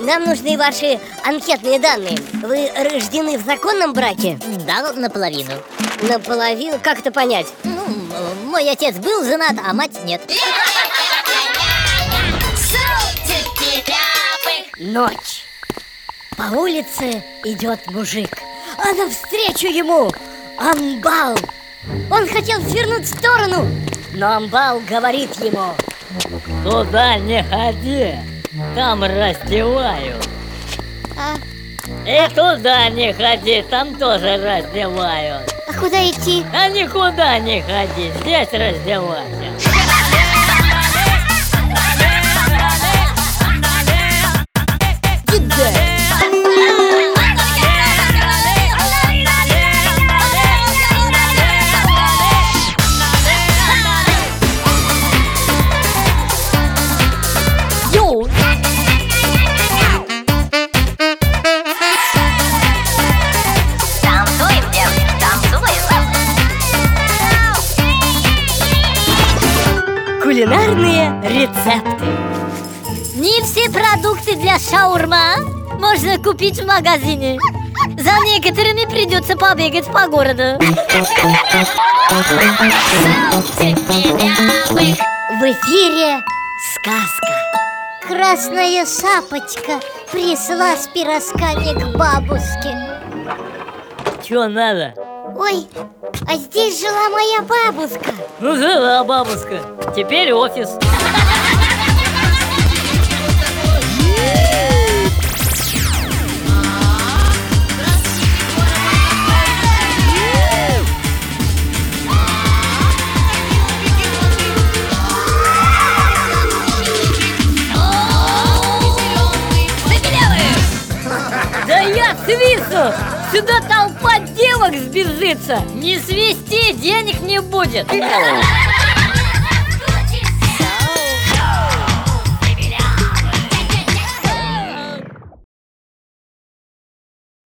нам нужны ваши анкетные данные. Вы рождены в законном браке? Да, наполовину. Наполовину? Как это понять? Ну, мой отец был женат, а мать нет. Ночь. По улице идет мужик, а навстречу ему амбал. Он хотел свернуть в сторону, но амбал говорит ему Туда не ходи, там раздевают. А, И туда не ходи, там тоже раздевают. а куда идти? А никуда не ходи, здесь раздевайся. Кулинарные рецепты. Не все продукты для шаурма можно купить в магазине. За некоторыми придется побегать по городу. В эфире сказка. Красная шапочка присла с пиросками к бабушке. Чё надо? Ой, а здесь жила моя бабушка. Ну жила бабушка, теперь офис. Да я свистну! Сюда толпа девок сбежится! Не свисти, денег не будет!